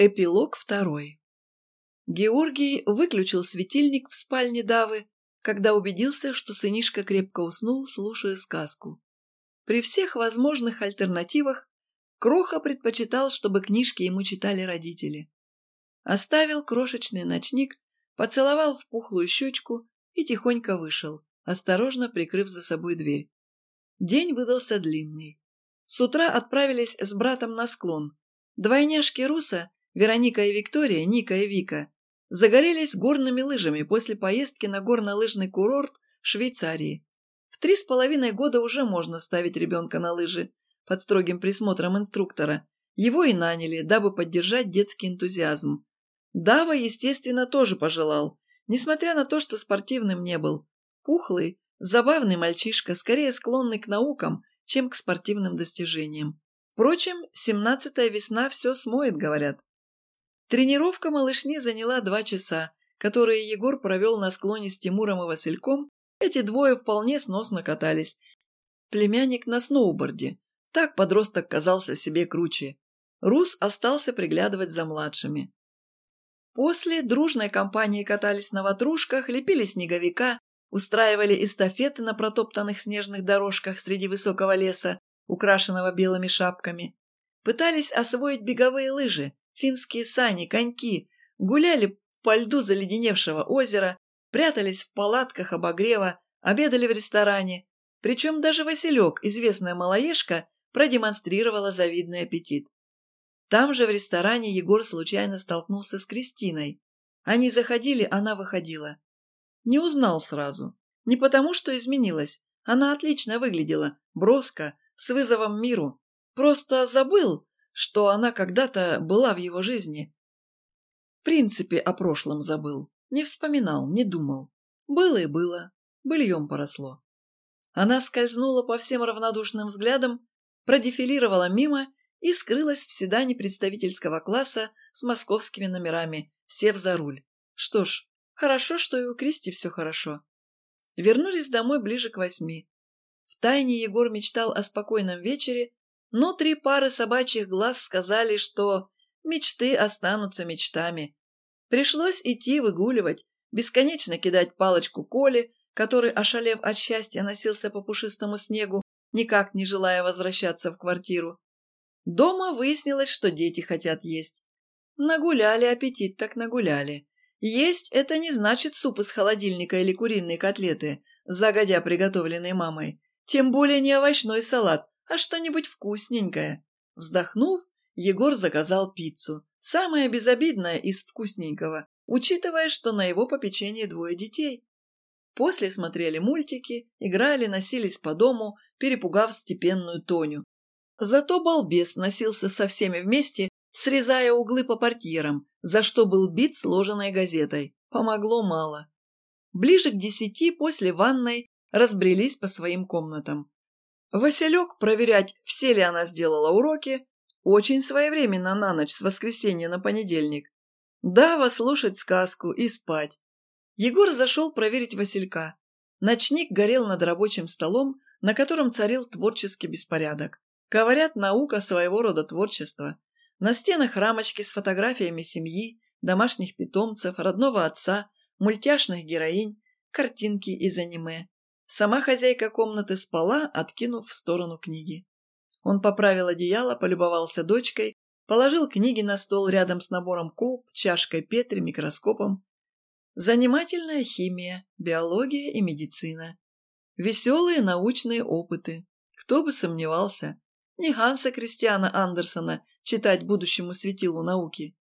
Эпилог второй. Георгий выключил светильник в спальне Давы, когда убедился, что сынишка крепко уснул, слушая сказку. При всех возможных альтернативах Кроха предпочитал, чтобы книжки ему читали родители. Оставил крошечный ночник, поцеловал в пухлую щечку и тихонько вышел, осторожно прикрыв за собой дверь. День выдался длинный. С утра отправились с братом на склон. Двойняшки Руса Вероника и Виктория, Ника и Вика, загорелись горными лыжами после поездки на горнолыжный курорт в Швейцарии. В три с половиной года уже можно ставить ребенка на лыжи под строгим присмотром инструктора. Его и наняли, дабы поддержать детский энтузиазм. Дава, естественно, тоже пожелал, несмотря на то, что спортивным не был. Пухлый, забавный мальчишка, скорее склонный к наукам, чем к спортивным достижениям. Впрочем, семнадцатая весна все смоет, говорят. Тренировка малышни заняла два часа, которые Егор провел на склоне с Тимуром и Васильком. Эти двое вполне сносно катались. Племянник на сноуборде. Так подросток казался себе круче. Рус остался приглядывать за младшими. После дружной компании катались на ватрушках, лепили снеговика, устраивали эстафеты на протоптанных снежных дорожках среди высокого леса, украшенного белыми шапками. Пытались освоить беговые лыжи, финские сани, коньки, гуляли по льду заледеневшего озера, прятались в палатках обогрева, обедали в ресторане. Причем даже Василек, известная малоежка, продемонстрировала завидный аппетит. Там же в ресторане Егор случайно столкнулся с Кристиной. Они заходили, она выходила. Не узнал сразу. Не потому, что изменилась. Она отлично выглядела, броско, с вызовом миру. Просто забыл, что она когда-то была в его жизни. В принципе, о прошлом забыл. Не вспоминал, не думал. Было и было. Быльем поросло. Она скользнула по всем равнодушным взглядам, продефилировала мимо и скрылась в седане представительского класса с московскими номерами, сев за руль. Что ж, хорошо, что и у Кристи все хорошо. Вернулись домой ближе к восьми. Втайне Егор мечтал о спокойном вечере но три пары собачьих глаз сказали, что мечты останутся мечтами. Пришлось идти выгуливать, бесконечно кидать палочку Коле, который, ошалев от счастья, носился по пушистому снегу, никак не желая возвращаться в квартиру. Дома выяснилось, что дети хотят есть. Нагуляли аппетит, так нагуляли. Есть это не значит суп из холодильника или куриные котлеты, загодя приготовленные мамой. Тем более не овощной салат, а что-нибудь вкусненькое. Вздохнув, Егор заказал пиццу. Самое безобидное из вкусненького, учитывая, что на его попечении двое детей. После смотрели мультики, играли, носились по дому, перепугав степенную Тоню. Зато балбес носился со всеми вместе, срезая углы по портьерам, за что был бит сложенной газетой. Помогло мало. Ближе к десяти после ванной разбрелись по своим комнатам. Василек проверять, все ли она сделала уроки, очень своевременно на ночь с воскресенья на понедельник. Дава слушать сказку и спать. Егор зашел проверить Василька. Ночник горел над рабочим столом, на котором царил творческий беспорядок. Говорят, наука своего рода творчества. На стенах рамочки с фотографиями семьи, домашних питомцев, родного отца, мультяшных героинь, картинки из аниме. Сама хозяйка комнаты спала, откинув в сторону книги. Он поправил одеяло, полюбовался дочкой, положил книги на стол рядом с набором колб, чашкой Петри, микроскопом. Занимательная химия, биология и медицина. Веселые научные опыты. Кто бы сомневался. Не Ханса Кристиана Андерсона читать будущему светилу науки.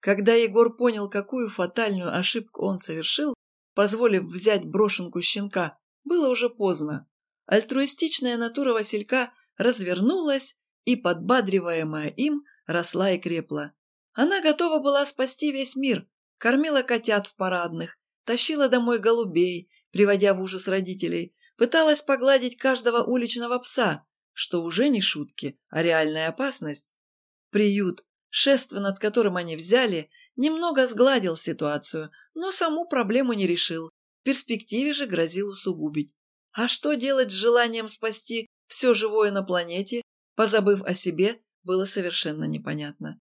Когда Егор понял, какую фатальную ошибку он совершил, позволив взять брошенку щенка было уже поздно. Альтруистичная натура Василька развернулась и, подбадриваемая им, росла и крепла. Она готова была спасти весь мир, кормила котят в парадных, тащила домой голубей, приводя в ужас родителей, пыталась погладить каждого уличного пса, что уже не шутки, а реальная опасность. Приют, шество над которым они взяли, немного сгладил ситуацию, но саму проблему не решил, перспективе же грозил усугубить. А что делать с желанием спасти все живое на планете, позабыв о себе, было совершенно непонятно.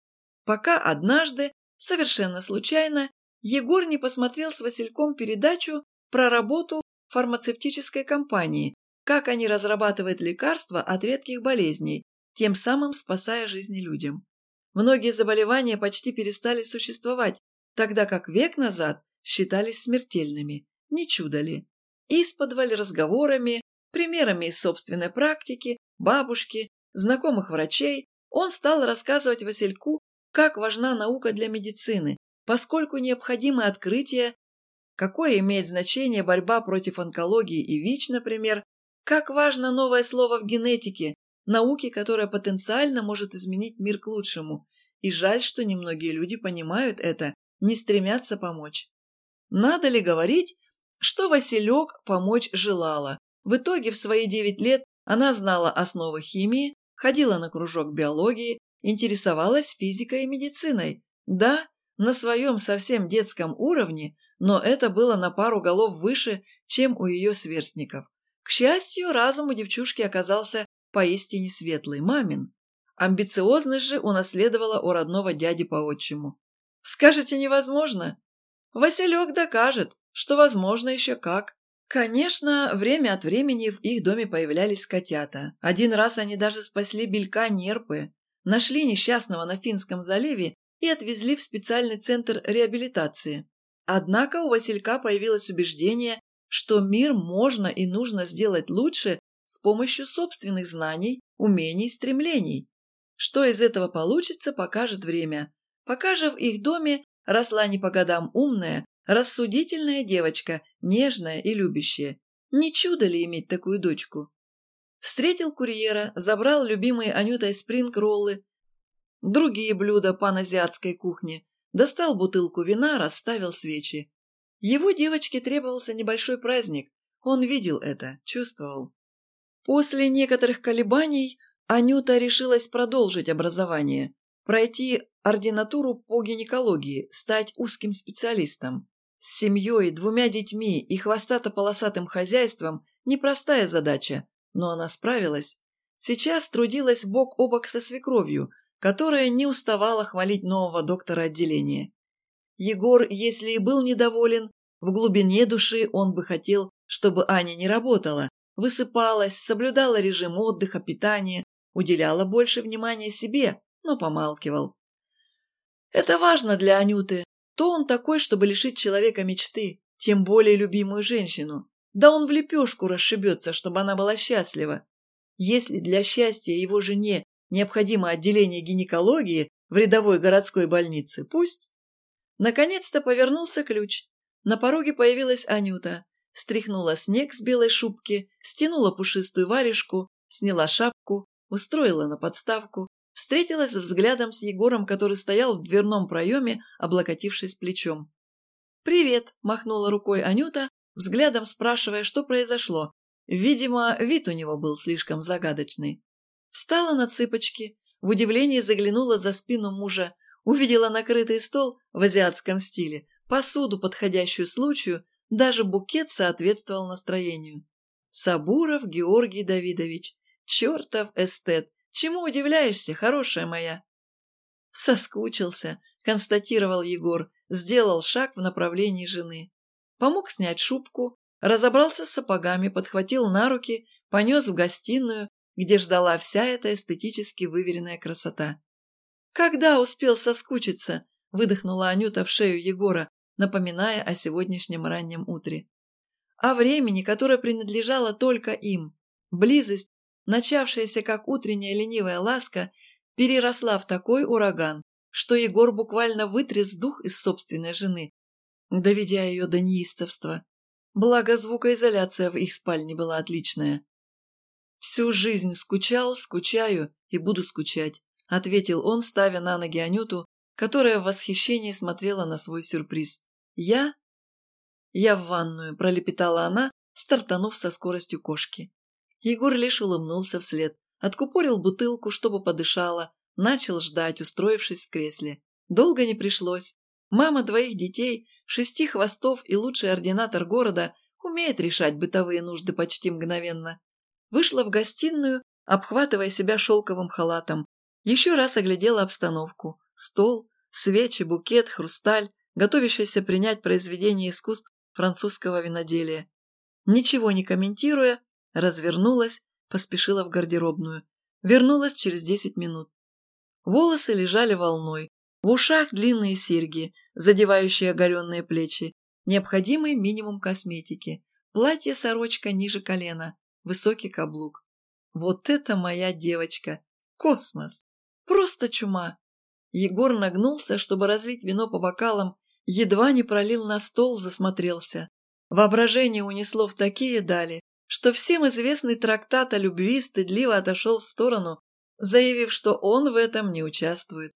Пока однажды, совершенно случайно, Егор не посмотрел с Васильком передачу про работу фармацевтической компании, как они разрабатывают лекарства от редких болезней, тем самым спасая жизни людям. Многие заболевания почти перестали существовать, тогда как век назад считались смертельными. Не чудо ли? Исподволь разговорами, примерами из собственной практики, бабушки, знакомых врачей, он стал рассказывать Васильку, как важна наука для медицины, поскольку необходимы открытия, какое имеет значение борьба против онкологии и ВИЧ, например, как важно новое слово в генетике, науке, которая потенциально может изменить мир к лучшему. И жаль, что немногие люди понимают это, не стремятся помочь. Надо ли говорить, что Василек помочь желала. В итоге в свои девять лет она знала основы химии, ходила на кружок биологии, интересовалась физикой и медициной. Да, на своем совсем детском уровне, но это было на пару голов выше, чем у ее сверстников. К счастью, разум у девчушки оказался поистине светлый, мамин. Амбициозность же унаследовала у родного дяди по отчиму. Скажете, невозможно? Василек докажет, что возможно еще как. Конечно, время от времени в их доме появлялись котята. Один раз они даже спасли белька нерпы, нашли несчастного на Финском заливе и отвезли в специальный центр реабилитации. Однако у Василька появилось убеждение, что мир можно и нужно сделать лучше с помощью собственных знаний, умений, стремлений. Что из этого получится, покажет время. Пока же в их доме росла не по годам умная, Рассудительная девочка, нежная и любящая. Не чудо ли иметь такую дочку? Встретил курьера, забрал любимые Анютой спринг-роллы, другие блюда паназиатской кухни, достал бутылку вина, расставил свечи. Его девочке требовался небольшой праздник. Он видел это, чувствовал. После некоторых колебаний Анюта решилась продолжить образование, пройти ординатуру по гинекологии, стать узким специалистом. С семьей, двумя детьми и хвостато-полосатым хозяйством непростая задача, но она справилась. Сейчас трудилась бок о бок со свекровью, которая не уставала хвалить нового доктора отделения. Егор, если и был недоволен, в глубине души он бы хотел, чтобы Аня не работала, высыпалась, соблюдала режим отдыха, питания, уделяла больше внимания себе, но помалкивал. Это важно для Анюты, кто он такой, чтобы лишить человека мечты, тем более любимую женщину? Да он в лепешку расшибется, чтобы она была счастлива. Если для счастья его жене необходимо отделение гинекологии в рядовой городской больнице, пусть. Наконец-то повернулся ключ. На пороге появилась Анюта. Стряхнула снег с белой шубки, стянула пушистую варежку, сняла шапку, устроила на подставку, Встретилась взглядом с Егором, который стоял в дверном проеме, облокотившись плечом. «Привет!» – махнула рукой Анюта, взглядом спрашивая, что произошло. Видимо, вид у него был слишком загадочный. Встала на цыпочки, в удивлении заглянула за спину мужа, увидела накрытый стол в азиатском стиле, посуду, подходящую случаю, даже букет соответствовал настроению. Сабуров Георгий Давидович, чертов эстет, Чему удивляешься, хорошая моя?» «Соскучился», — констатировал Егор, сделал шаг в направлении жены. Помог снять шубку, разобрался с сапогами, подхватил на руки, понес в гостиную, где ждала вся эта эстетически выверенная красота. «Когда успел соскучиться?» – выдохнула Анюта в шею Егора, напоминая о сегодняшнем раннем утре. О времени, которое принадлежало только им. Близость, начавшаяся как утренняя ленивая ласка, переросла в такой ураган, что Егор буквально вытряс дух из собственной жены, доведя ее до неистовства. Благо звукоизоляция в их спальне была отличная. «Всю жизнь скучал, скучаю и буду скучать», — ответил он, ставя на ноги Анюту, которая в восхищении смотрела на свой сюрприз. «Я?» «Я в ванную», — пролепетала она, стартанув со скоростью кошки. Егор лишь улыбнулся вслед, откупорил бутылку, чтобы подышала, начал ждать, устроившись в кресле. Долго не пришлось. Мама двоих детей, шести хвостов и лучший ординатор города умеет решать бытовые нужды почти мгновенно. Вышла в гостиную, обхватывая себя шелковым халатом. Еще раз оглядела обстановку. стол, свечи, букет, хрусталь, готовящийся принять произведение искусств французского виноделия. Ничего не комментируя, развернулась, поспешила в гардеробную. Вернулась через десять минут. Волосы лежали волной, в ушах длинные серьги, задевающие оголенные плечи, необходимый минимум косметики, платье-сорочка ниже колена, высокий каблук. Вот это моя девочка! Космос! Просто чума! Егор нагнулся, чтобы разлить вино по бокалам, едва не пролил на стол, засмотрелся. Воображение унесло в такие дали, что всем известный трактат о любви стыдливо отошел в сторону, заявив, что он в этом не участвует.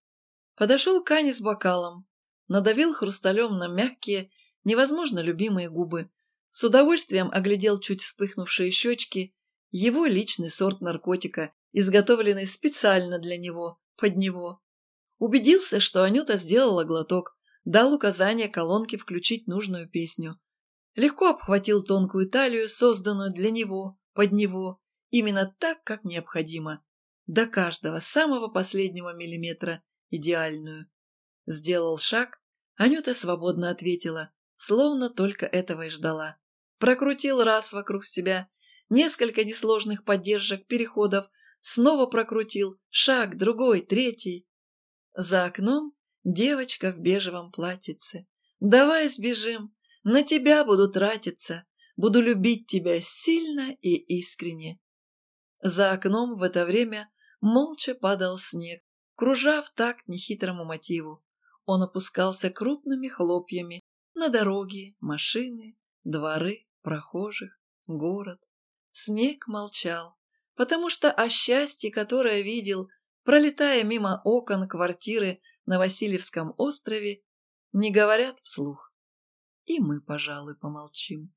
Подошел Кани с бокалом, надавил хрусталем на мягкие, невозможно любимые губы, с удовольствием оглядел чуть вспыхнувшие щечки, его личный сорт наркотика, изготовленный специально для него, под него. Убедился, что Анюта сделала глоток, дал указание колонке включить нужную песню. Легко обхватил тонкую талию, созданную для него, под него, именно так, как необходимо. До каждого, самого последнего миллиметра, идеальную. Сделал шаг, Анюта свободно ответила, словно только этого и ждала. Прокрутил раз вокруг себя, несколько несложных поддержек, переходов, снова прокрутил, шаг, другой, третий. За окном девочка в бежевом платьице. «Давай сбежим, на тебя буду тратиться, буду любить тебя сильно и искренне». За окном в это время молча падал снег, кружа в такт нехитрому мотиву. Он опускался крупными хлопьями на дороги, машины, дворы, прохожих, город. Снег молчал, потому что о счастье, которое видел, пролетая мимо окон квартиры на Васильевском острове, не говорят вслух. И мы, пожалуй, помолчим.